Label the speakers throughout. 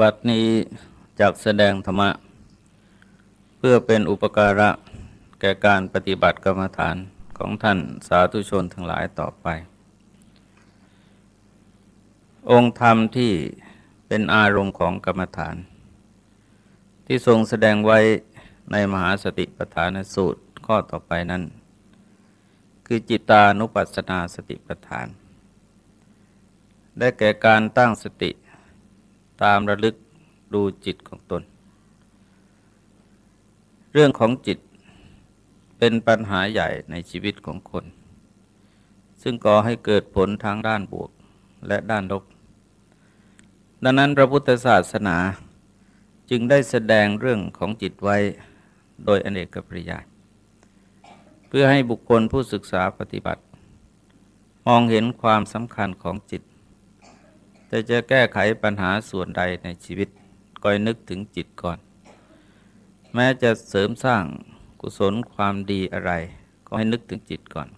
Speaker 1: บัดนี้จากแสดงธรรมะ เพื่อเป็นอุปการะแก่การปฏิบัติกรรมฐานของท่านสาธุชนทั้งหลายต่อไป องค์ธรรมที่เป็นอารมณ์ของกรรมฐาน ที่ทรงแสดงไว้ในมหาสติปัฏฐานสูตรข้อต่อไปนั้น คือจิตานุปัสสนาสติปัฏฐาน ได้แก่การตั้งสติ ตามระลึกดูจิตของตน เรื่องของจิตเป็นปัญหาใหญ่ในชีวิตของคน ซึ่งก่อให้เกิดผลทางด้านบวกและด้านลบ ดังนั้นพระพุทธศาสนาจึงได้แสดงเรื่องของจิตไว้โดยอเนกปริยาย เพื่อให้บุคคลผู้ศึกษาปฏิบัติ มองเห็นความสำคัญของจิต แต่จะแก้ไขปัญหาส่วนใดในชีวิตก็นึกถึงจิตก่อน แม้จะเสริมสร้างกุศลความดีอะไร ก็ให้นึกถึงจิตก่อน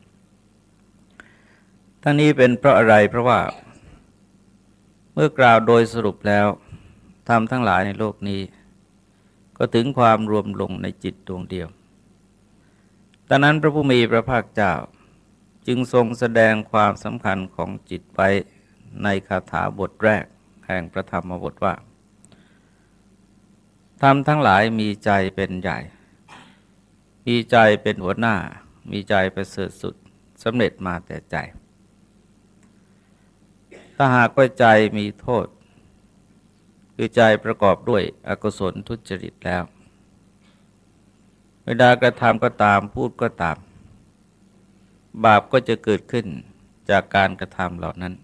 Speaker 1: ทั้งนี้เป็นเพราะอะไรเพราะว่า เมื่อกล่าวโดยสรุปแล้วทำทั้งหลายในโลกนี้ ก็ถึงความรวมลงในจิตดวงเดียวดังนั้นพระผู้มีพระภาคเจ้าจึงทรงแสดงความสำคัญของจิตไว้ ในคาถาบทแรกแห่งพระธรรมบทว่าธรรมทั้งหลายมีใจเป็นใหญ่ มีใจเป็นหัวหน้า มีใจประเสริฐสุดสำเร็จมาแต่ใจ ถ้าหากว่าใจมีโทษ คือใจประกอบด้วยอกุศลทุจริตแล้ว เวลากระทำก็ตามพูดก็ตาม บาปก็จะเกิดขึ้นจากการกระทำเหล่านั้น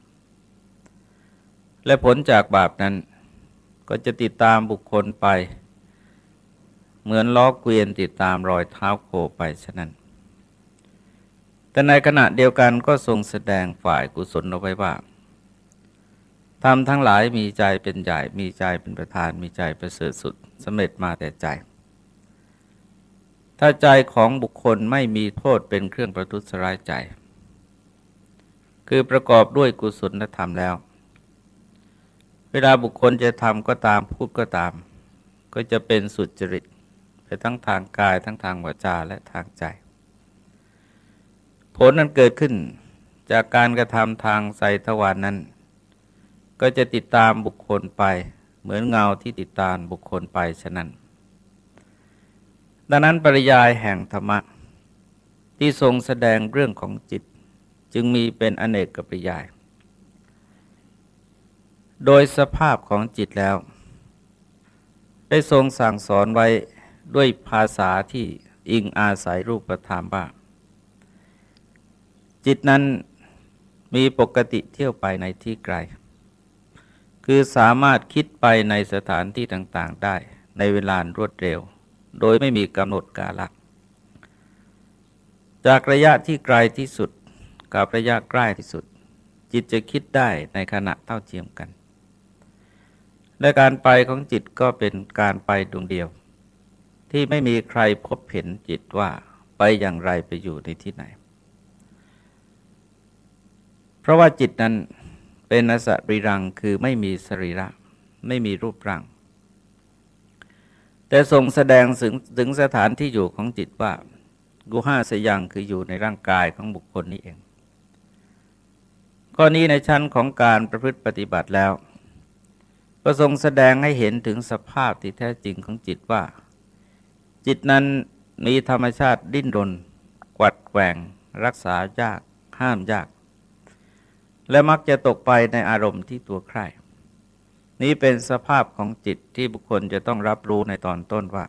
Speaker 1: และผลจากบาปนั้น ก็จะติดตามบุคคลไป เหมือนล้อเกวียนติดตามรอยเท้าโคไปฉะนั้น แต่ในขณะเดียวกันก็ทรงแสดงฝ่ายกุศลเอาไว้ว่าทำทั้งหลายมีใจเป็นใหญ่ มีใจเป็นประธาน มีใจประเสริฐสุดสำเร็จมาแต่ใจ ถ้าใจของบุคคลไม่มีโทษเป็นเครื่องประทุษร้ายใจ คือประกอบด้วยกุศลธรรมแล้ว เวลาบุคคลจะทำก็ตามพูดก็ตาม ก็จะเป็นสุดจริต ไปทั้งทางกายทั้งทางวาจาและทางใจ ผลนั้นเกิดขึ้นจากการกระทำทางไสทวารนนั้น ก็จะติดตามบุคคลไป เหมือนเงาที่ติดตามบุคคลไปฉะนั้น ดังนั้นปริยายแห่งธรรมะที่ทรงแสดงเรื่องของจิต จึงมีเป็นอเนกกับปริยาย โดยสภาพของจิตแล้ว ได้ทรงสั่งสอนไว้ด้วยภาษาที่อิงอาศัยรูปธรรมบ้างจิตนั้นมีปกติเที่ยวไปในที่ไกล คือสามารถคิดไปในสถานที่ต่างๆได้ในเวลารวดเร็ว โดยไม่มีกำหนดกาลจากระยะที่ไกลที่สุดกับระยะใกล้ที่สุด จิตจะคิดได้ในขณะเท่าเทียมกัน และการไปของจิตก็เป็นการไปดวงเดียว ที่ไม่มีใครพบเห็นจิตว่าไปอย่างไรไปอยู่ในที่ไหน เพราะว่าจิตนั้นเป็นอสรีรังคือไม่มีสรีระ ไม่มีรูปร่าง แต่ทรงแสดงถึงถึงสถานที่อยู่ของจิตว่ากุห้าสยังคืออยู่ในร่างกายของบุคคลนี้เอง ข้อนี้ในชั้นของการประพฤติปฏิบัติแล้ว ก็ทรงแสดงให้เห็นถึงสภาพที่แท้จริงของจิตว่า จิตนั้นมีธรรมชาติดิ้นรน กวัดแกว่ง รักษายาก ห้ามยาก และมักจะตกไปในอารมณ์ที่ตัวใคร่นี้เป็นสภาพของจิตที่บุคคลจะต้องรับรู้ในตอนต้นว่า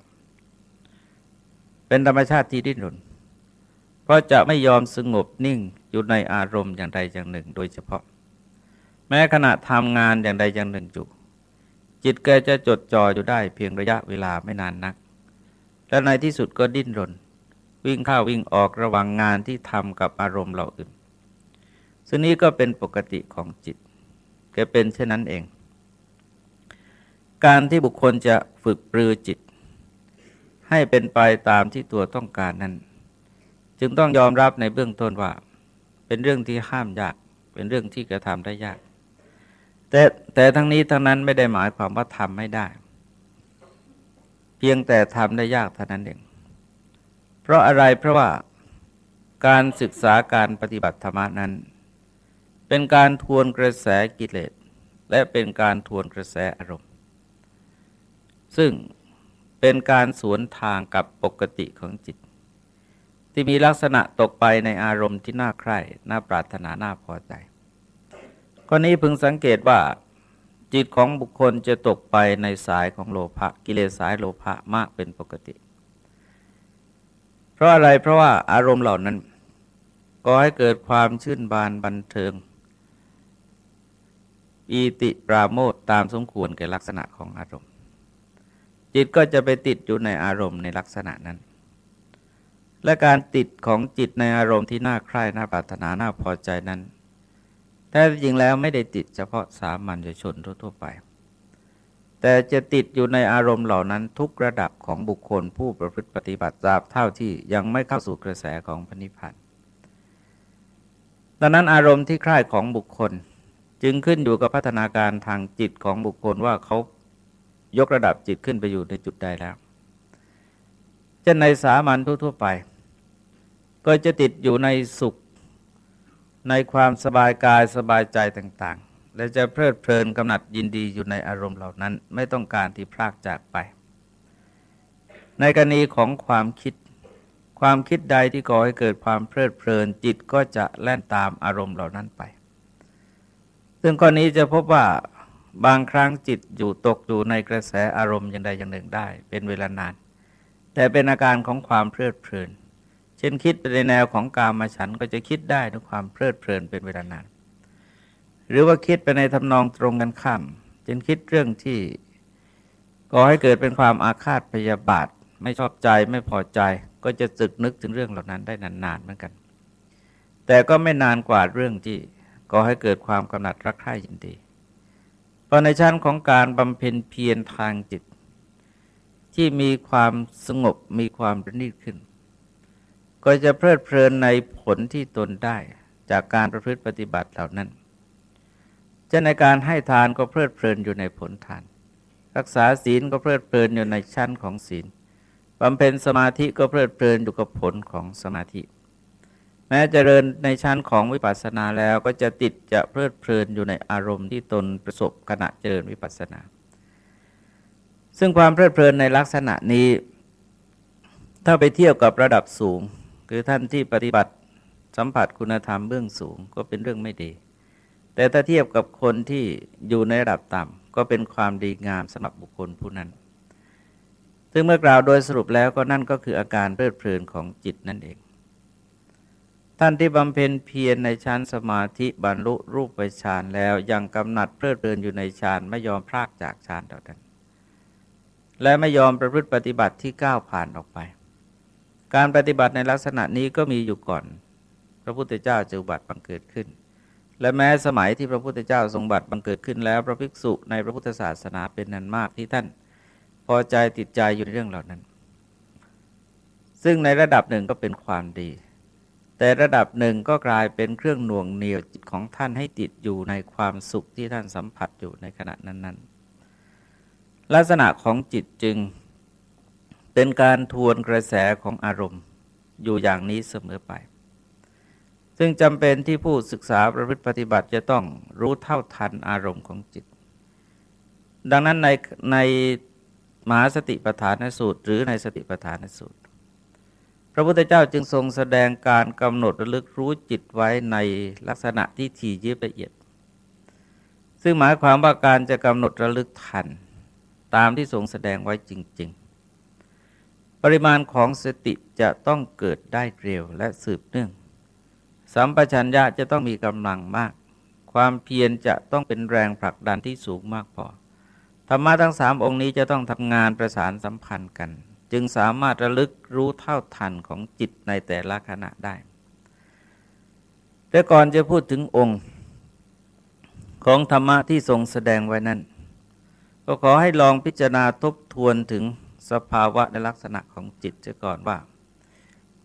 Speaker 1: เป็นธรรมชาติที่ดิ้นรน เพราะจะไม่ยอมสงบนิ่งอยู่ในอารมณ์อย่างใดอย่างหนึ่ง โดยเฉพาะ แม้ขณะทำงานอย่างใดอย่างหนึ่งอยู่ จิตแกจะจดจ่ออยู่ได้เพียงระยะเวลาไม่นานนัก และในที่สุดก็ดิ้นรน วิ่งเข้าวิ่งออกระหว่างงานที่ทำกับอารมณ์เราอื่นซึ่งนี้ก็เป็นปกติของจิต แกเป็นเช่นนั้นเอง การที่บุคคลจะฝึกปรือจิต ให้เป็นไปตามที่ตัวต้องการนั้น จึงต้องยอมรับในเบื้องต้นว่า เป็นเรื่องที่ห้ามยาก เป็นเรื่องที่กระทำได้ยาก แต่แต่ทั้งนี้ทั้งนั้นไม่ได้หมายความว่าทำไม่ได้ เพียงแต่ทำได้ยากเท่านั้นเอง เพราะอะไรเพราะว่าการศึกษาการปฏิบัติธรรมนั้น เป็นการทวนกระแสกิเลสและเป็นการทวนกระแสอารมณ์ ซึ่งเป็นการสวนทางกับปกติของจิต ที่มีลักษณะตกไปในอารมณ์ที่น่าใคร่ น่าปรารถนา น่าพอใจ ข้อนี้พึงสังเกตว่าจิตของบุคคลจะตกไปในสายของโลภะกิเลสสายโลภะมากเป็นปกติ เพราะอะไรเพราะว่าอารมณ์เหล่านั้นก็ให้เกิดความชื่นบานบันเทิงปีติปราโมทตามสมควรแก่ลักษณะของอารมณ์ จิตก็จะไปติดอยู่ในอารมณ์ในลักษณะนั้น และการติดของจิตในอารมณ์ที่น่าใคร่น่าปรารถนาน่าพอใจนั้น แท้จริงแล้วไม่ได้ติดเฉพาะสามัญชนทั่วๆไป แต่จะติดอยู่ในอารมณ์เหล่านั้นทุกระดับของบุคคลผู้ประพฤติปฏิบัติตราบเท่าที่ยังไม่เข้าสู่กระแสของพระนิพพานดังนั้นอารมณ์ที่ใคร่ของบุคคลจึงขึ้นอยู่กับพัฒนาการทางจิตของบุคคลว่าเขายกระดับจิตขึ้นไปอยู่ในจุดใดแล้วเช่นในสามัญทั่วๆไป ก็จะติดอยู่ในสุข ในความสบายกายสบายใจต่างๆ และจะเพลิดเพลินกำหนัดยินดีอยู่ในอารมณ์เหล่านั้น ไม่ต้องการที่พลากจากไป ในกรณีของความคิด ความคิดใดที่ก่อให้เกิดความเพลิดเพลินจิตก็จะแล่นตามอารมณ์เหล่านั้นไป ซึ่งข้อนี้จะพบว่าบางครั้งจิตอยู่ตกอยู่ในกระแสอารมณ์อย่างใดอย่างหนึ่งได้ เป็นเวลานาน แต่เป็นอาการของความเพลิดเพลิน ช่นคิดไปในแนวของกามาฉันก็จะคิดได้ด้วยความเพลิดเพลินเป็นเวลานาน หรือว่าคิดไปในทำนองตรงกันข้ามเช่นคิดเรื่องที่ก่อให้เกิดเป็นความอาฆาตพยาบาท ไม่ชอบใจไม่พอใจ ก็จะจึกนึกถึงเรื่องเหล่านั้นได้นานๆเหมือนกัน แต่ก็ไม่นานกว่าเรื่องที่ก่อให้เกิดความกำหนัดรักใคร่ยินดีเพราะในชั้นของการบำเพ็ญเพียรทางจิต ที่มีความสงบมีความประณีตขึ้น ก็จะเพลิดเพลินในผลที่ตนได้จากการประพฤติปฏิบัติเหล่านั้นจะในการให้ทานก็เพลิดเพลินอยู่ในผลทาน รักษาศีลก็เพลิดเพลินอยู่ในชั้นของศีลบำเพ็ญสมาธิก็เพลิดเพลินอยู่กับผลของสมาธิ แม้จเจริญในชั้นของวิปัสสนาแล้วก็จะติดจะเพลิดเพลินอยู่ในอารมณ์ที่ตนประสบขณะเจริญวิปัสสนา ซึ่งความเพลิดเพลินในลักษณะนี้ ถ้าไปเทียบกับระดับสูง คือท่านที่ปฏิบัติสัมผัสคุณธรรมเบื้องสูงก็เป็นเรื่องไม่ดี แต่ถ้าเทียบกับคนที่อยู่ในระดับต่ำก็เป็นความดีงามสำหรับบุคคลผู้นั้น ซึ่งเมื่อกล่าวโดยสรุปแล้วก็นั่นก็คืออาการเพลิดเพลินของจิตนั่นเอง ท่านที่บำเพ็ญเพียรในชั้นสมาธิบรรลุรูปไปฌานแล้วยังกำหนัดเพลิดเพลินอยู่ในฌานไม่ยอมพลากจากฌานเท่านั้นและไม่ยอมประพฤติปฏิบัติที่ก้าวผ่านออกไป การปฏิบัติในลักษณะนี้ก็มีอยู่ก่อน พระพุทธเจ้าจะอุบัติบังเกิดขึ้น และแม้สมัยที่พระพุทธเจ้าทรงบัติบังเกิดขึ้นแล้ว พระภิกษุในพระพุทธศาสนาเป็นนันมากที่ท่าน พอใจติดใจอยู่ในเรื่องเหล่านั้น ซึ่งในระดับหนึ่งก็เป็นความดี แต่ระดับหนึ่งก็กลายเป็นเครื่องหน่วงเหนี่ยวจิตของท่านให้ติดอยู่ในความสุขที่ท่านสัมผัสอยู่ในขณะนั้นๆ ลักษณะของจิตจึง เป็นการทวนกระแสของอารมณ์อยู่อย่างนี้เสมอไป ซึ่งจำเป็นที่ผู้ศึกษาประพฤติปฏิบัติจะต้องรู้เท่าทันอารมณ์ของจิต ดังนั้นในในมหาสติปัฏฐานสูตร หรือในสติปัฏฐานสูตร พระพุทธเจ้าจึงทรงแสดงการกำหนดระลึกรู้จิตไว้ในลักษณะที่ถี่ยิบละเอียด ซึ่งหมายความว่าการจะกำหนดระลึกทันตามที่ทรงแสดงไว้จริงๆ ปริมาณของสติจะต้องเกิดได้เร็วและสืบเนื่อง สัมปชัญญะจะต้องมีกำลังมาก ความเพียรจะต้องเป็นแรงผลักดันที่สูงมากพอ ธรรมะทั้งสามองค์นี้จะต้องทำงานประสานสัมพันธ์กัน จึงสามารถระลึกรู้เท่าทันของจิตในแต่ละขณะได้ แต่ก่อนจะพูดถึงองค์ของธรรมะที่ทรงแสดงไว้นั้น ก็ขอให้ลองพิจารณาทบทวนถึง สภาวะในลักษณะของจิตเสียก่อนว่า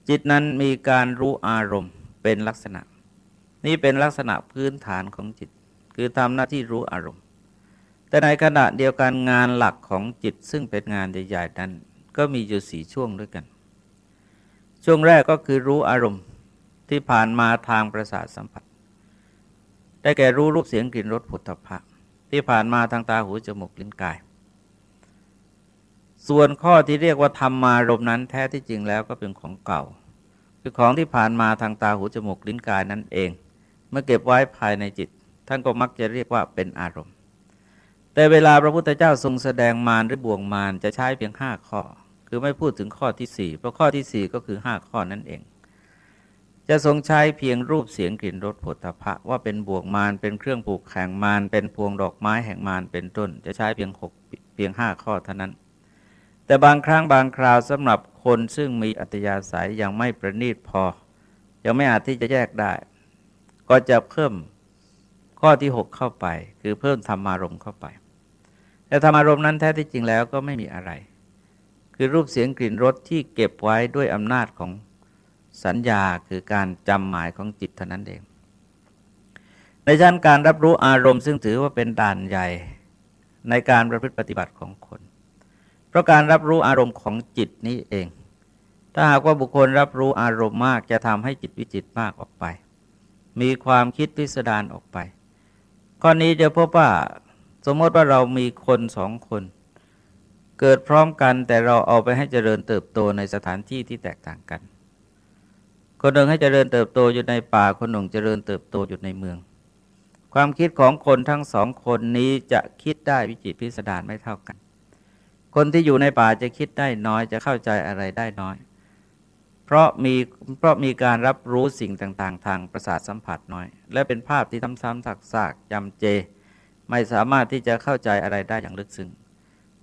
Speaker 1: จิตนั้นมีการรู้อารมณ์เป็นลักษณะ นี่เป็นลักษณะพื้นฐานของจิต คือทำหน้าที่รู้อารมณ์ แต่ในขณะเดียวกันงานหลักของจิตซึ่งเป็นงานใหญ่ๆนั้น ก็มีอยู่สี่ช่วงด้วยกัน ช่วงแรกก็คือรู้อารมณ์ที่ผ่านมาทางประสาทสัมผัส ได้แก่รู้รูปเสียงกลิ่นรสผลตภะที่ผ่านมาทางตาหูจมูกลิ้นกาย ส่วนข้อที่เรียกว่าธรรมารมนั้นแท้ที่จริงแล้วก็เป็นของเก่า คือของที่ผ่านมาทางตาหูจมูกลิ้นกายนั่นเอง เมื่อเก็บไว้ภายในจิต ท่านก็มักจะเรียกว่าเป็นอารมณ์ แต่เวลาพระพุทธเจ้าทรงแสดงมารหรือบ่วงมารจะใช้เพียงห้าข้อ คือไม่พูดถึงข้อที่สี่เพราะข้อที่สี่ก็คือห้าข้อนั่นเอง จะทรงใช้เพียงรูปเสียงกลิ่นรสผลพะว่าเป็นบ่วงมารเป็นเครื่องผูกแข่งมารเป็นพวงดอกไม้แห่งมารเป็นต้น จะใช้เพียงหกเพียงห้าข้อเท่านั้น แต่บางครั้งบางคราวสำหรับคนซึ่งมีอัตยาศัยยังไม่ประณีตพอ ยังไม่อาจที่จะแยกได้ ก็จะเพิ่มข้อที่ 6 เข้าไป คือเพิ่มธรรมารมณ์เข้าไป แต่ธรรมารมณ์นั้นแท้ที่จริงแล้วก็ไม่มีอะไร คือรูปเสียงกลิ่นรสที่เก็บไว้ด้วยอำนาจของสัญญาคือการจำหมายของจิตเท่านั้นเอง ในชั้นการรับรู้อารมณ์ซึ่งถือว่าเป็นด่านใหญ่ในการประพฤติปฏิบัติของคน เพราะการรับรู้อารมณ์ของจิตนี้เอง ถ้าหากว่าบุคคลรับรู้อารมณ์มากจะทำให้จิตวิจิตมากออกไป มีความคิดพิสดารออกไปข้อนี้จะพบว่าสมมติว่าเรามีคนสองคน เกิดพร้อมกันแต่เราเอาไปให้เจริญเติบโตในสถานที่ที่แตกต่างกัน คนหนึ่งให้เจริญเติบโตอยู่ในป่าคนหนึ่งเจริญเติบโตอยู่ในเมือง ความคิดของคนทั้งสองคนนี้จะคิดได้วิจิตพิสดารไม่เท่ากัน คนที่อยู่ในป่าจะคิดได้น้อยจะเข้าใจอะไรได้น้อย เพราะมีเพราะมีการรับรู้สิ่งต่าง ๆ ทางประสาทสัมผัสน้อย และเป็นภาพที่ซ้ำๆซากๆจำเจ ไม่สามารถที่จะเข้าใจอะไรได้อย่างลึกซึ้ง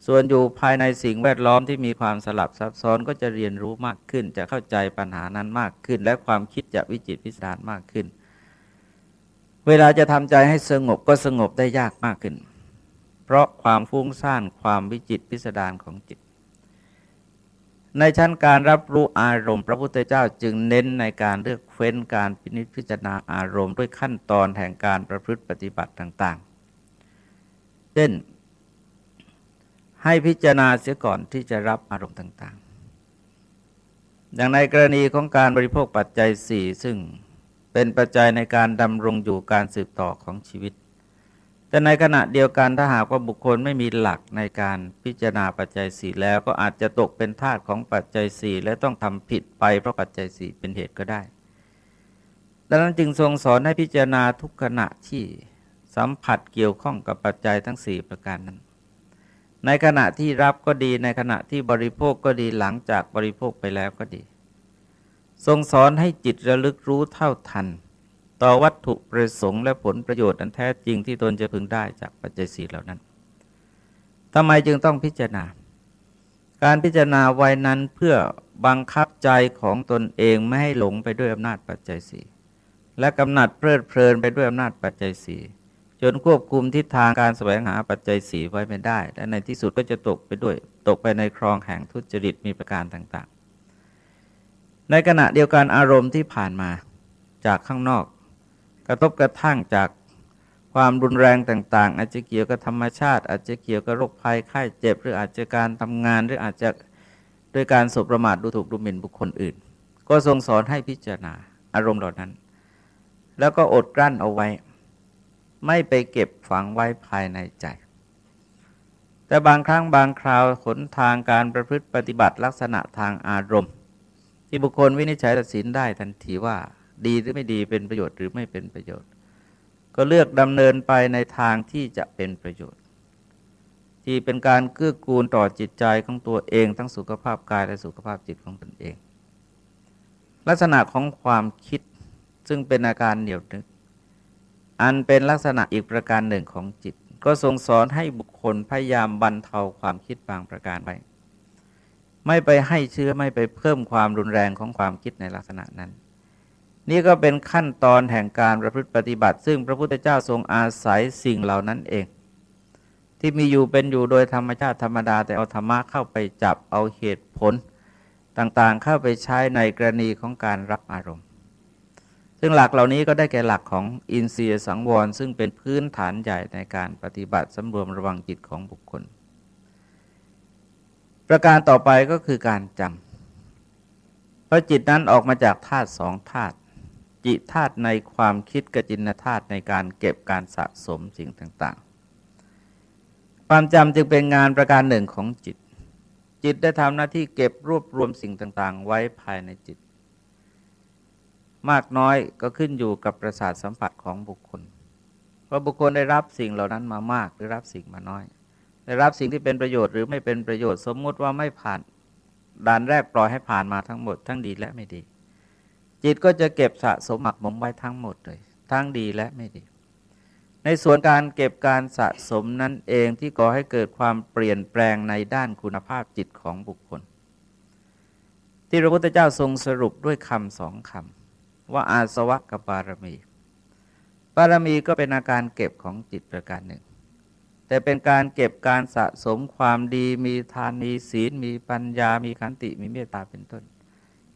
Speaker 1: ส่วนอยู่ภายในสิ่งแวดล้อมที่มีความสลับซับซ้อนก็จะเรียนรู้มากขึ้น จะเข้าใจปัญหานั้นมากขึ้น และความคิดจะวิจิตรพิสดารมากขึ้น เวลาจะทำใจให้สงบก็สงบได้ยากมากขึ้น เพราะความฟุ้งซ่านความวิจิตพิสดารของจิต ในชั้นการรับรู้อารมณ์ พระพุทธเจ้าจึงเน้นในการเลือกเฟ้นการพินิจพิจารณาอารมณ์ ด้วยขั้นตอนแห่งการประพฤติปฏิบัติต่างๆ เช่น ให้พิจารณาเสียก่อนที่จะรับอารมณ์ต่างๆ อย่างในกรณีของการบริโภคปัจจัยสี่ซึ่งเป็นปัจจัยในการดำรงอยู่การสืบต่อของชีวิต แต่ในขณะเดียวกันถ้าหากว่าบุคคลไม่มีหลักในการพิจารณาปัจจัยสี่แล้วก็อาจจะตกเป็นทาสของปัจจัยสี่และต้องทำผิดไปเพราะปัจจัยสี่เป็นเหตุก็ได้ ดังนั้นจึงทรงสอนให้พิจารณาทุกขณะที่สัมผัสเกี่ยวข้องกับปัจจัยทั้งสี่ประการนั้น ในขณะที่รับก็ดีในขณะที่บริโภคก็ดีหลังจากบริโภคไปแล้วก็ดี ทรงสอนให้จิตระลึกรู้เท่าทัน ต่อวัตถุประสงค์และผลประโยชน์อันแท้จริงที่ตนจะพึงได้จากปัจจัยสีเหล่านั้นทำไมจึงต้องพิจารณา การพิจารณาไว้นั้นเพื่อบังคับใจของตนเองไม่ให้หลงไปด้วยอำนาจปัจจัยสีและกำหนัดเพลิดเพลินไปด้วยอำนาจปัจจัยสีจนควบคุมทิศทางการแสวงหาปัจจัยสีไว้ไม่ได้ และในที่สุดก็จะตกไปด้วย ตกไปในคลองแห่งทุจริตมีประการต่าง ๆ ในขณะเดียวกันอารมณ์ที่ผ่านมาจากข้างนอก กระทบกระทั่งจากความรุนแรงต่าง ๆ อาจจะเกี่ยวกับธรรมชาติ อาจจะเกี่ยวกับโรคภัยไข้เจ็บ หรืออาจจะการทำงานหรืออาจจะด้วยการสบประมาทดูถูกดูหมิ่นบุคคลอื่น ก็ทรงสอนให้พิจารณาอารมณ์เหล่านั้น แล้วก็อดกลั้นเอาไว้ ไม่ไปเก็บฝังไว้ภายในใจ แต่บางครั้งบางคราวขนทางการประพฤติปฏิบัติลักษณะทางอารมณ์ ที่บุคคลวินิจฉัยตัดสินได้ทันทีว่า ดีหรือไม่ดีเป็นประโยชน์หรือไม่เป็นประโยชน์ ก็เลือกดำเนินไปในทางที่จะเป็นประโยชน์ ที่เป็นการเกื้อกูลต่อจิตใจของตัวเองทั้งสุขภาพกายและสุขภาพจิตของตนเอง ลักษณะของความคิดซึ่งเป็นอาการเหนียวนึก อันเป็นลักษณะอีกประการหนึ่งของจิต ก็ทรงสอนให้บุคคลพยายามบรรเทาความคิดบางประการไปไม่ไปให้เชื้อไม่ไปเพิ่มความรุนแรงของความคิดในลักษณะนั้น นี่ก็เป็นขั้นตอนแห่งการประพฤติปฏิบัติ ซึ่งพระพุทธเจ้าทรงอาศัยสิ่งเหล่านั้นเอง ที่มีอยู่เป็นอยู่โดยธรรมชาติธรรมดา แต่เอาธรรมะเข้าไปจับเอาเหตุผล ต่างๆเข้าไปใช้ในกรณีของการรับอารมณ์ ซึ่งหลักเหล่านี้ก็ได้แก่หลักของอินทรียสังวร ซึ่งเป็นพื้นฐานใหญ่ในการปฏิบัติสำรวมระวังจิตของบุคคล ประการต่อไปก็คือการจำเพราะจิตนั้นออกมาจากธาตุสองธาตุ จิตธาตุในความคิดกจินธาตุในการเก็บการสะสมสิ่งต่างๆ ความจำจึงเป็นงานประการหนึ่งของจิต จิตได้ทำหน้าที่เก็บรวบรวมสิ่งต่างๆ ไว้ภายในจิต มากน้อยก็ขึ้นอยู่กับประสาทสัมผัสของบุคคลว่าะบุคคลได้รับสิ่งเหล่านั้นมามากหรือรับสิ่งมาน้อย ได้รับสิ่งที่เป็นประโยชน์หรือไม่เป็นประโยชน์สมมุติว่าไม่ผ่านด่านแรกปล่อยให้ผ่านมาทั้งหมดทั้งดีและไม่ดี จิตก็จะเก็บสะสมหมักหมมไว้ทั้งหมดเลย ทั้งดีและไม่ดี ในส่วนการเก็บการสะสมนั้นเองที่ก่อให้เกิดความเปลี่ยนแปลงในด้านคุณภาพจิตของบุคคล ที่พระพุทธเจ้าทรงสรุปด้วยคำสองคำว่าอาสวะกับบารมี บารมีก็เป็นอาการเก็บของจิตประการหนึ่ง แต่เป็นการเก็บการสะสมความดี มีทานมีศีล มีปัญญา มีขันติมีเมตตาเป็นต้น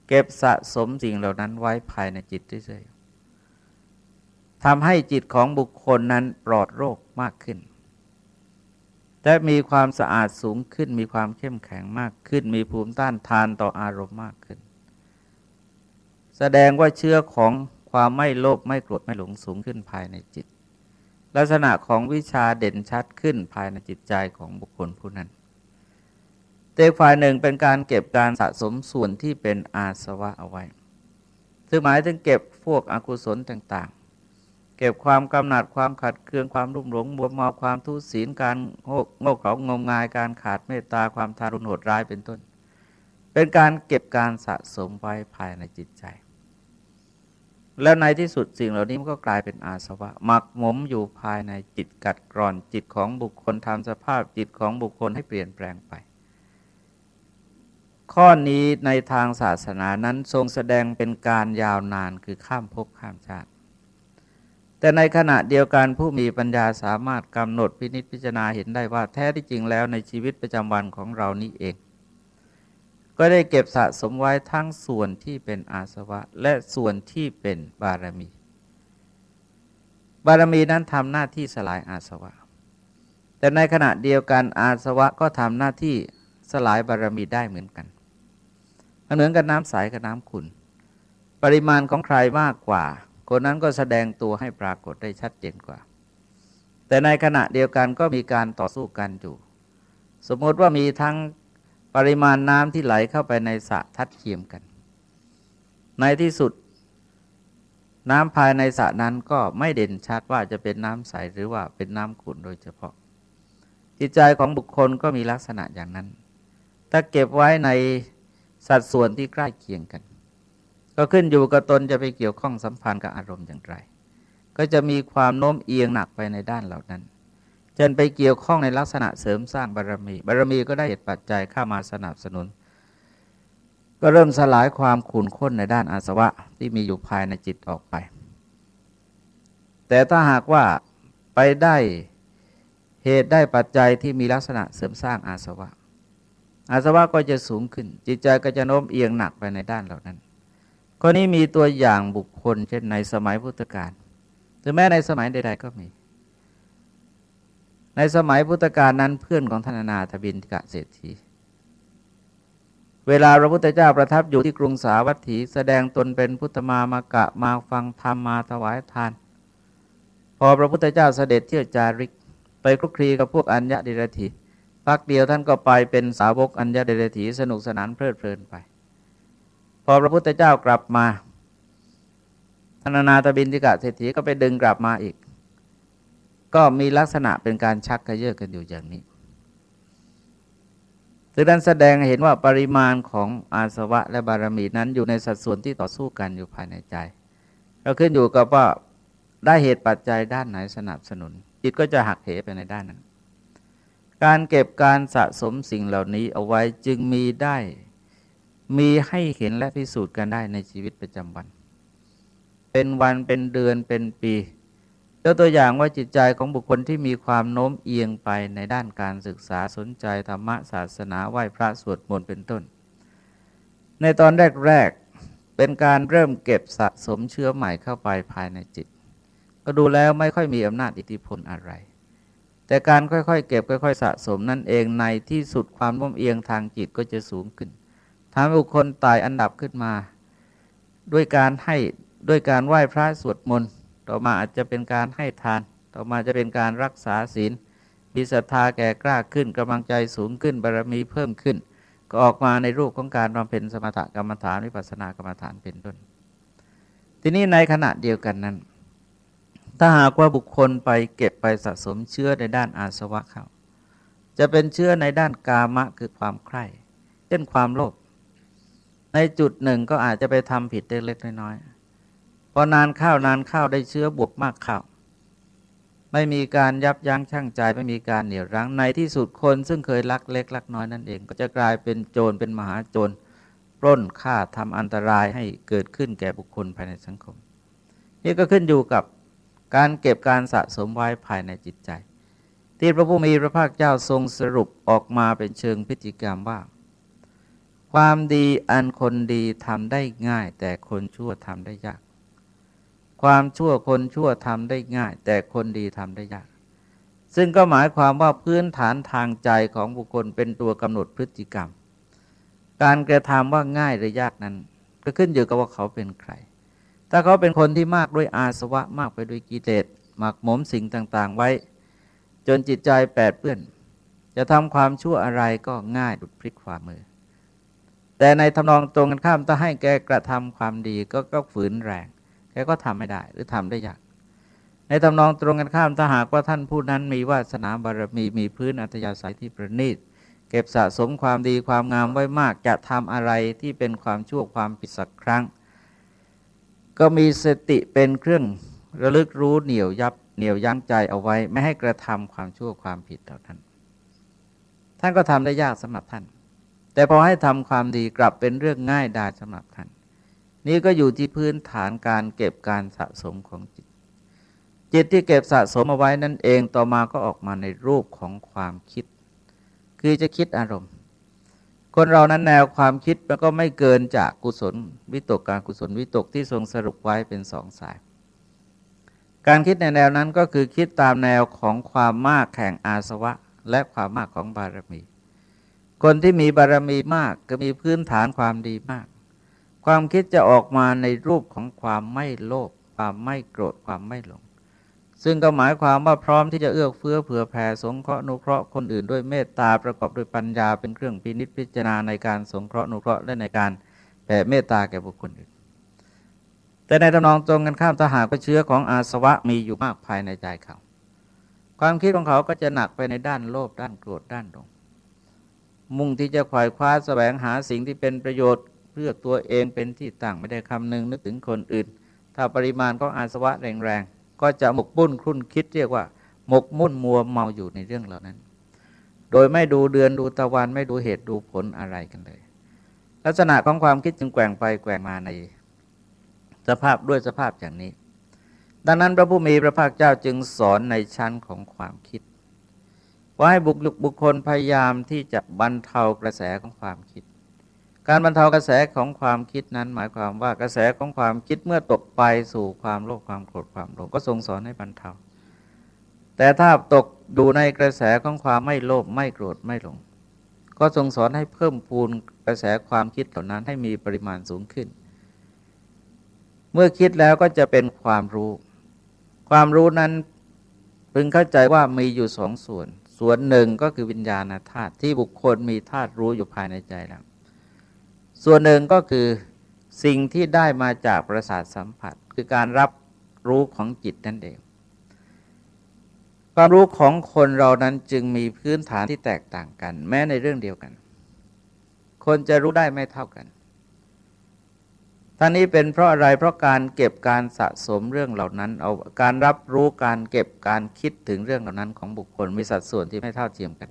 Speaker 1: เก็บสะสมสิ่งเหล่านั้นไว้ภายในจิตเรื่อยๆทำให้จิตของบุคคลนั้นปลอดโรคมากขึ้น และมีความสะอาดสูงขึ้น มีความเข้มแข็งมากขึ้น มีภูมิต้านทานต่ออารมณ์มากขึ้น แสดงว่าเชื้อของความไม่โลภไม่โกรธไม่หลงสูงขึ้นภายในจิต ลักษณะของวิชาเด่นชัดขึ้นภายในจิตใจของบุคคลผู้นั้น เตฝ่ายหนึ่งเป็นการเก็บการสะสมส่วนที่เป็นอาสวะเอาไว้ซึ่งหมายถึงเก็บพวกอกุศลต่างๆ เก็บความกำหนัดความขัดเคืองความรุ่มหลงบวมมอความทุศีลการโง่โง่เขางมงายการขาดเมตตาความทารุณโหดร้ายเป็นต้น เป็นการเก็บการสะสมไว้ภายในจิตใจ แล้วในที่สุดสิ่งเหล่านี้มันก็กลายเป็นอาสวะหมักหมมอยู่ภายในจิตกัดกร่อนจิตของบุคคลทำสภาพจิตของบุคคลให้เปลี่ยนแปลงไป ข้อนี้ในทางศาสนานั้นทรงแสดงเป็นการยาวนานคือข้ามภพข้ามชาติ แต่ในขณะเดียวกันผู้มีปัญญาสามารถกำหนดพินิจพิจารณาเห็นได้ว่าแท้ที่จริงแล้วในชีวิตประจำวันของเรานี้เอง ก็ได้เก็บสะสมไว้ทั้งส่วนที่เป็นอาสวะ และส่วนที่เป็นบารมี บารมีนั้นทำหน้าที่สลายอาสวะ แต่ในขณะเดียวกันอาสวะก็ทำหน้าที่สลายบารมีได้เหมือนกัน เหมือนกับน้ำใสกับน้ำขุนปริมาณของใครมากกว่า คนนั้นก็แสดงตัวให้ปรากฏได้ชัดเจนกว่า แต่ในขณะเดียวกันก็มีการต่อสู้กันอยู่ สมมติว่ามีทั้งปริมาณน้ำที่ไหลเข้าไปในสระทัดเทียมกัน ในที่สุด น้ำภายในสระนั้นก็ไม่เด่นชัดว่าจะเป็นน้ำใสหรือว่าเป็นน้ำขุ่นโดยเฉพาะ จิตใจของบุคคลก็มีลักษณะอย่างนั้น ถ้าเก็บไว้ใน สัดส่วนที่ใกล้เคียงกัน ก็ขึ้นอยู่กับตนจะไปเกี่ยวข้องสัมพันธ์กับอารมณ์อย่างไร ก็จะมีความโน้มเอียงหนักไปในด้านเหล่านั้นจนไปเกี่ยวข้องในลักษณะเสริมสร้างบารรมีบารรมีก็ได้เหตุปัจจัยเข้ามาสนับสนุน ก็เริ่มสลายความขุ่นข้นในด้านอาสวะที่มีอยู่ภายในจิตออกไป แต่ถ้าหากว่าไปได้เหตุได้ปัจจัยที่มีลักษณะเสริมสร้างอาสวะ อาสวะก็จะสูงขึ้น จิตใจก็จะโน้มเอียงหนักไปในด้านเหล่านั้นข้อนี้มีตัวอย่างบุคคล เช่นในสมัยพุทธกาลหรือแม้ในสมัยใด ๆ ก็มี ในสมัยพุทธกาลนั้นเพื่อนของท่านนาถบินกะเศรษฐีเวลาพระพุทธเจ้าประทับอยู่ที่กรุงสาวัตถี แสดงตนเป็นพุทธมามากะมาฟังธรรมมาถวายทาน พอพระพุทธเจ้าเสด็จเที่ยวจาริก ไปคลุกคลีกับพวกอัญญะเดรถี พักเดียวท่านก็ไปเป็นสาวกอัญญะเดรถีสนุกสนานเพลิดเพลินไป พอพระพุทธเจ้ากลับมาธนานาตบินทิกะเศรษฐีก็ไปดึงกลับมาอีก ก็มีลักษณะเป็นการชักกระเยาะกันอยู่อย่างนี้ซึ่งนั้นแสดงเห็นว่าปริมาณของอาสวะและบารมีนั้นอยู่ในสัดส่วนที่ต่อสู้กันอยู่ภายในใจเราขึ้นอยู่กับว่าได้เหตุปัจจัยด้านไหนสนับสนุน จิตก็จะหักเหไปในด้านนั้น การเก็บการสะสมสิ่งเหล่านี้เอาไว้จึงมีได้มีให้เห็นและพิสูจน์กันได้ในชีวิตประจำวัน เป็นวันเป็นเดือนเป็นปียกตัวอย่างว่าจิตใจของบุคคลที่มีความโน้มเอียงไปในด้านการศึกษาสนใจธรรมะศาสนาไหว้พระสวดมนต์เป็นต้น ในตอนแรกๆเป็นการเริ่มเก็บสะสมเชื้อใหม่เข้าไปภายในจิต ก็ดูแล้วไม่ค่อยมีอำนาจอิทธิพลอะไร แต่การค่อยๆ เก็บค่อย ๆ สะสมนั่นเองในที่สุดความโน้มเอียงทางจิตก็จะสูงขึ้นทำให้บุคคลตายอันดับขึ้นมา ด้วยการให้ด้วยการไหว้พระสวดมนต์ต่อมาอาจจะเป็นการให้ทาน ต่อมาจะเป็นการรักษาศีลมีศรัทธาแก่กล้าขึ้นกำลังใจสูงขึ้นบารมีเพิ่มขึ้น ก็ออกมาในรูปของการบำเพ็ญสมถกรรมฐานวิปัสสนากรรมฐานเป็นต้น ทีนี้ในขณะเดียวกันนั้น ถ้าหากว่าบุคคลไปเก็บไปสะสมเชื้อในด้านอาสวะเขาจะเป็นเชื้อในด้านกามะคือความใคร่เช่นความโลภในจุดหนึ่งก็อาจจะไปทำผิดเล็กๆน้อยๆพอนานข้าวนานข้าวได้เชื้อบวกมากข้าวไม่มีการยับยั้งชั่งใจไม่มีการเหนี่ยวรั้งในที่สุดคนซึ่งเคยลักเล็กลักน้อยนั่นเอง ก็จะกลายเป็นโจรเป็นมหาโจรปล้นฆ่าทำอันตรายให้เกิดขึ้นแก่บุคคลภายในสังคม นี่ก็ขึ้นอยู่กับ การเก็บการสะสมไว้ภายในจิตใจ ที่พระผู้มีพระภาคเจ้าทรงสรุปออกมาเป็นเชิงพิจิกรรมว่า ความดีอันคนดีทำได้ง่าย แต่คนชั่วทำได้ยาก ความชั่วคนชั่วทำได้ง่าย แต่คนดีทำได้ยาก ซึ่งก็หมายความว่าพื้นฐานทางใจของบุคคลเป็นตัวกำหนดพฤติกรรม การกระทำว่าง่ายหรือยากนั้น ก็ขึ้นอยู่กับว่าเขาเป็นใคร ถ้าเขาเป็นคนที่มากด้วยอาสวะมากไปด้วยกิเลสหมักหมมสิ่งต่างๆ ไว้ จนจิตใจแปดเปื้อน จะทำความชั่วอะไรก็ง่ายดุดพลิกฝ่ามือ แต่ในทำนองตรงกันข้ามถ้าให้แกกระทำความดีก็ก็ฝืนแรง แกก็ทำไม่ได้หรือทำได้ยากในตำนองตรงกันข้ามถ้าหากว่าท่านผู้นั้นมีวาสนาบารมีมีพื้นอัตยาศัยที่ประณีตเก็บสะสมความดีความงามไว้มากจะทำอะไรที่เป็นความชั่วความผิดสักครั้ง ก็มีสติเป็นเครื่องระลึกรู้เหนี่ยวยับเหนี่ยวยั้งใจเอาไว้ ไม่ให้กระทำความชั่วความผิดเหล่านั้น ท่านก็ทำได้ยากสำหรับท่าน แต่พอให้ทำความดีกลับเป็นเรื่องง่ายดายสำหรับท่าน นี่ก็อยู่ที่พื้นฐานการเก็บการสะสมของจิต จิตที่เก็บสะสมเอาไว้นั่นเองต่อมาก็ออกมาในรูปของความคิด คือจะคิดอารมณ์ คนเรานั้นแนวความคิดมันก็ไม่เกินจากกุศลวิตกการกุศลวิตกที่ทรงสรุปไว้เป็นสองสาย การคิดในแนวนั้นก็คือคิดตามแนวของความมากแข่งอาสวะ และความมากของบารมี คนที่มีบารมีมากก็มีพื้นฐานความดีมาก ความคิดจะออกมาในรูปของความไม่โลภความไม่โกรธความไม่หลง ซึ่งก็หมายความว่าพร้อมที่จะเอื้อเฟื้อเผื่อแผ่สงเคราะห์นุเคราะห์คนอื่นด้วยเมตตาประกอบด้วยปัญญาเป็นเครื่องพินิจพิจารณาในการสงเคราะห์นุเคราะห์และในการแผ่เมตตาแก่บุคคลอื่น แต่ในตำนองตรงกันข้ามถ้าหากเชื้อของอาสวะมีอยู่มากภายในใจเขา ความคิดของเขาก็จะหนักไปในด้านโลภด้านโกรธด้านหลงมุ่งที่จะขวายคว้าแสวงหาสิ่งที่เป็นประโยชน์เลือตัวเองเป็นที่ตั้งไม่ได้คำนึงนึกถึงคนอื่น ถ้าปริมาณของอาสวะแรงๆ ก็จะหมกบุ่นครุ่นคิดเรียกว่า หมกมุ่นมัวเมาอยู่ในเรื่องเหล่านั้น โดยไม่ดูเดือนดูตะวันไม่ดูเหตุดูผลอะไรกันเลย ลักษณะของความคิดจึงแกว่งไปแกว่งมาในสภาพด้วยสภาพอย่างนี้ ดังนั้นพระผู้มีพระภาคเจ้าจึงสอนในชั้นของความคิดว่าให้บุคลุกบุคคลพยายามที่จะบรรเทากระแสของความคิด การบรรเทากระแสของความคิดนั้นหมายความว่ากระแสของความคิดเมื่อตกไปสู่ความโลภความโกรธความหลงก็ทรงสอนให้บรรเทา แต่ถ้าตกดูในกระแสของความไม่โลภไม่โกรธไม่หลง ก็ทรงสอนให้เพิ่มพูนกระแสความคิดเหล่านั้นให้มีปริมาณสูงขึ้น เมื่อคิดแล้วก็จะเป็นความรู้ ความรู้นั้นพึงเข้าใจว่ามีอยู่สองส่วน ส่วนหนึ่งก็คือวิญญาณธาตุที่บุคคลมีธาตุรู้อยู่ภายในใจแล้ว ส่วนหนึ่งก็คือสิ่งที่ได้มาจากประสาทสัมผัส คือการรับรู้ของจิตนั่นเอง ความรู้ของคนเรานั้นจึงมีพื้นฐานที่แตกต่างกัน แม้ในเรื่องเดียวกัน คนจะรู้ได้ไม่เท่ากันท่านี้เป็นเพราะอะไรเพราะการเก็บการสะสมเรื่องเหล่านั้น เอาการรับรู้การเก็บการคิดถึงเรื่องเหล่านั้นของบุคคลมีสัดส่วนที่ไม่เท่าเทียมกัน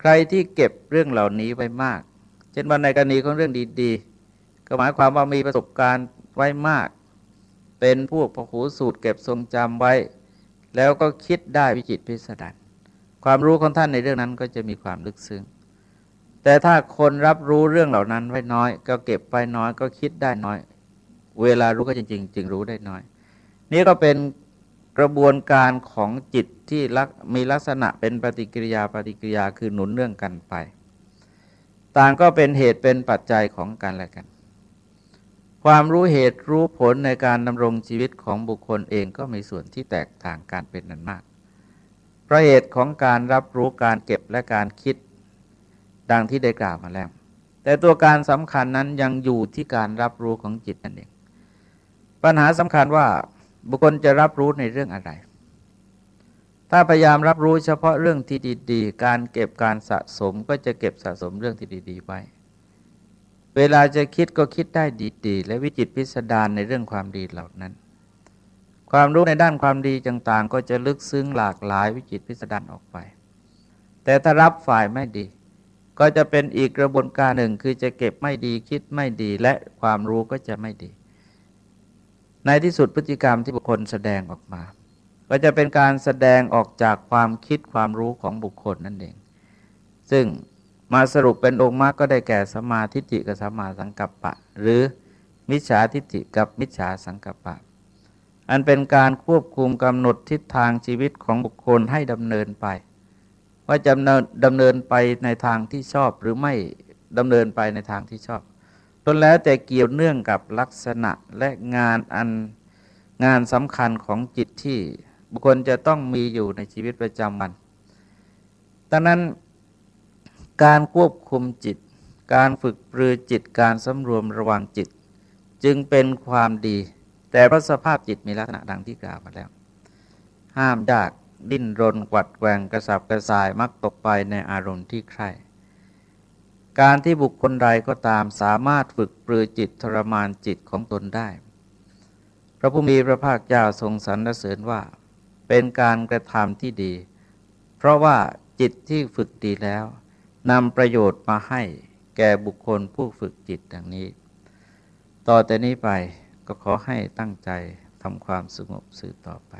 Speaker 1: ใครที่เก็บเรื่องเหล่านี้ไว้มาก เช่นว่าในกรณีของเรื่องดีๆ ก็หมายความว่ามีประสบการณ์ไว้มาก เป็นพวกพหูสูตรเก็บทรงจำไว้ แล้วก็คิดได้วิจิตพิสดารความรู้ของท่านในเรื่องนั้นก็จะมีความลึกซึ้งแต่ถ้าคนรับรู้เรื่องเหล่านั้นไว้น้อย ก็เก็บไว้น้อยก็คิดได้น้อย เวลารู้ก็จริง ๆ จึงรู้ได้น้อย นี่ก็เป็นกระบวนการของจิตที่มีลักษณะเป็นปฏิกิริยาปฏิกิริยาคือหนุนเรื่องกันไป ต่างก็เป็นเหตุเป็นปัจจัยของกันและกัน ความรู้เหตุรู้ผลในการดำรงชีวิตของบุคคลเองก็มีส่วนที่แตกต่างกันเป็นนั้นมากเพราะเหตุของการรับรู้การเก็บและการคิด ดังที่ได้กล่าวมาแล้ว แต่ตัวการสำคัญนั้นยังอยู่ที่การรับรู้ของจิตนั่นเอง ปัญหาสำคัญว่าบุคคลจะรับรู้ในเรื่องอะไร ถ้าพยายามรับรู้เฉพาะเรื่องที่ดีๆ การเก็บการสะสมก็จะเก็บสะสมเรื่องที่ดีๆไว้ เวลาจะคิดก็คิดได้ดีๆ และวิจิตพิสดารในเรื่องความดีเหล่านั้น ความรู้ในด้านความดีต่างๆ ก็จะลึกซึ้งหลากหลายวิจิตพิสดารออกไป แต่ถ้ารับฝ่ายไม่ดี ก็จะเป็นอีกกระบวนการหนึ่งคือจะเก็บไม่ดีคิดไม่ดีและความรู้ก็จะไม่ดี ในที่สุดพฤติกรรมที่บุคคลแสดงออกมา ก็จะเป็นการแสดงออกจากความคิดความรู้ของบุคคลนั่นเอง ซึ่งมาสรุปเป็นองค์มรรคก็ได้แก่สมาธิจิกับสมาสังกัปปะ หรือมิจฉาทิฏฐิกับมิจฉาสังกัปปะ อันเป็นการควบคุมกำหนดทิศทางชีวิตของบุคคลให้ดำเนินไป ว่าจะดำเนินไปในทางที่ชอบหรือไม่ดำเนินไปในทางที่ชอบต้นแล้วแต่เกี่ยวเนื่องกับลักษณะและงานอันงานสำคัญของจิตที่ บุคคลจะต้องมีอยู่ในชีวิตประจำวันดังนั้นการควบคุมจิต การฝึกปรือจิตการสำรวมระวังจิต จึงเป็นความดี แต่พระสภาพจิตมีลักษณะดังที่กล่าวมาแล้ว ห้ามยากดิ้นรนกวัดแกงกระสับกระส่ายมักตกไปในอารมณ์ที่ใคร่การที่บุคคลใดก็ตามสามารถฝึกปรือจิตทรมานจิตของตนได้ พระผู้มีพระภาคเจ้าทรงสรรเสริญว่า เป็นการกระทำที่ดี เพราะว่าจิตที่ฝึกดีแล้วนำประโยชน์มาให้แก่บุคคลผู้ฝึกจิตดังนี้ ต่อแต่นี้ไปก็ขอให้ตั้งใจทำความสงบสืบต่อไป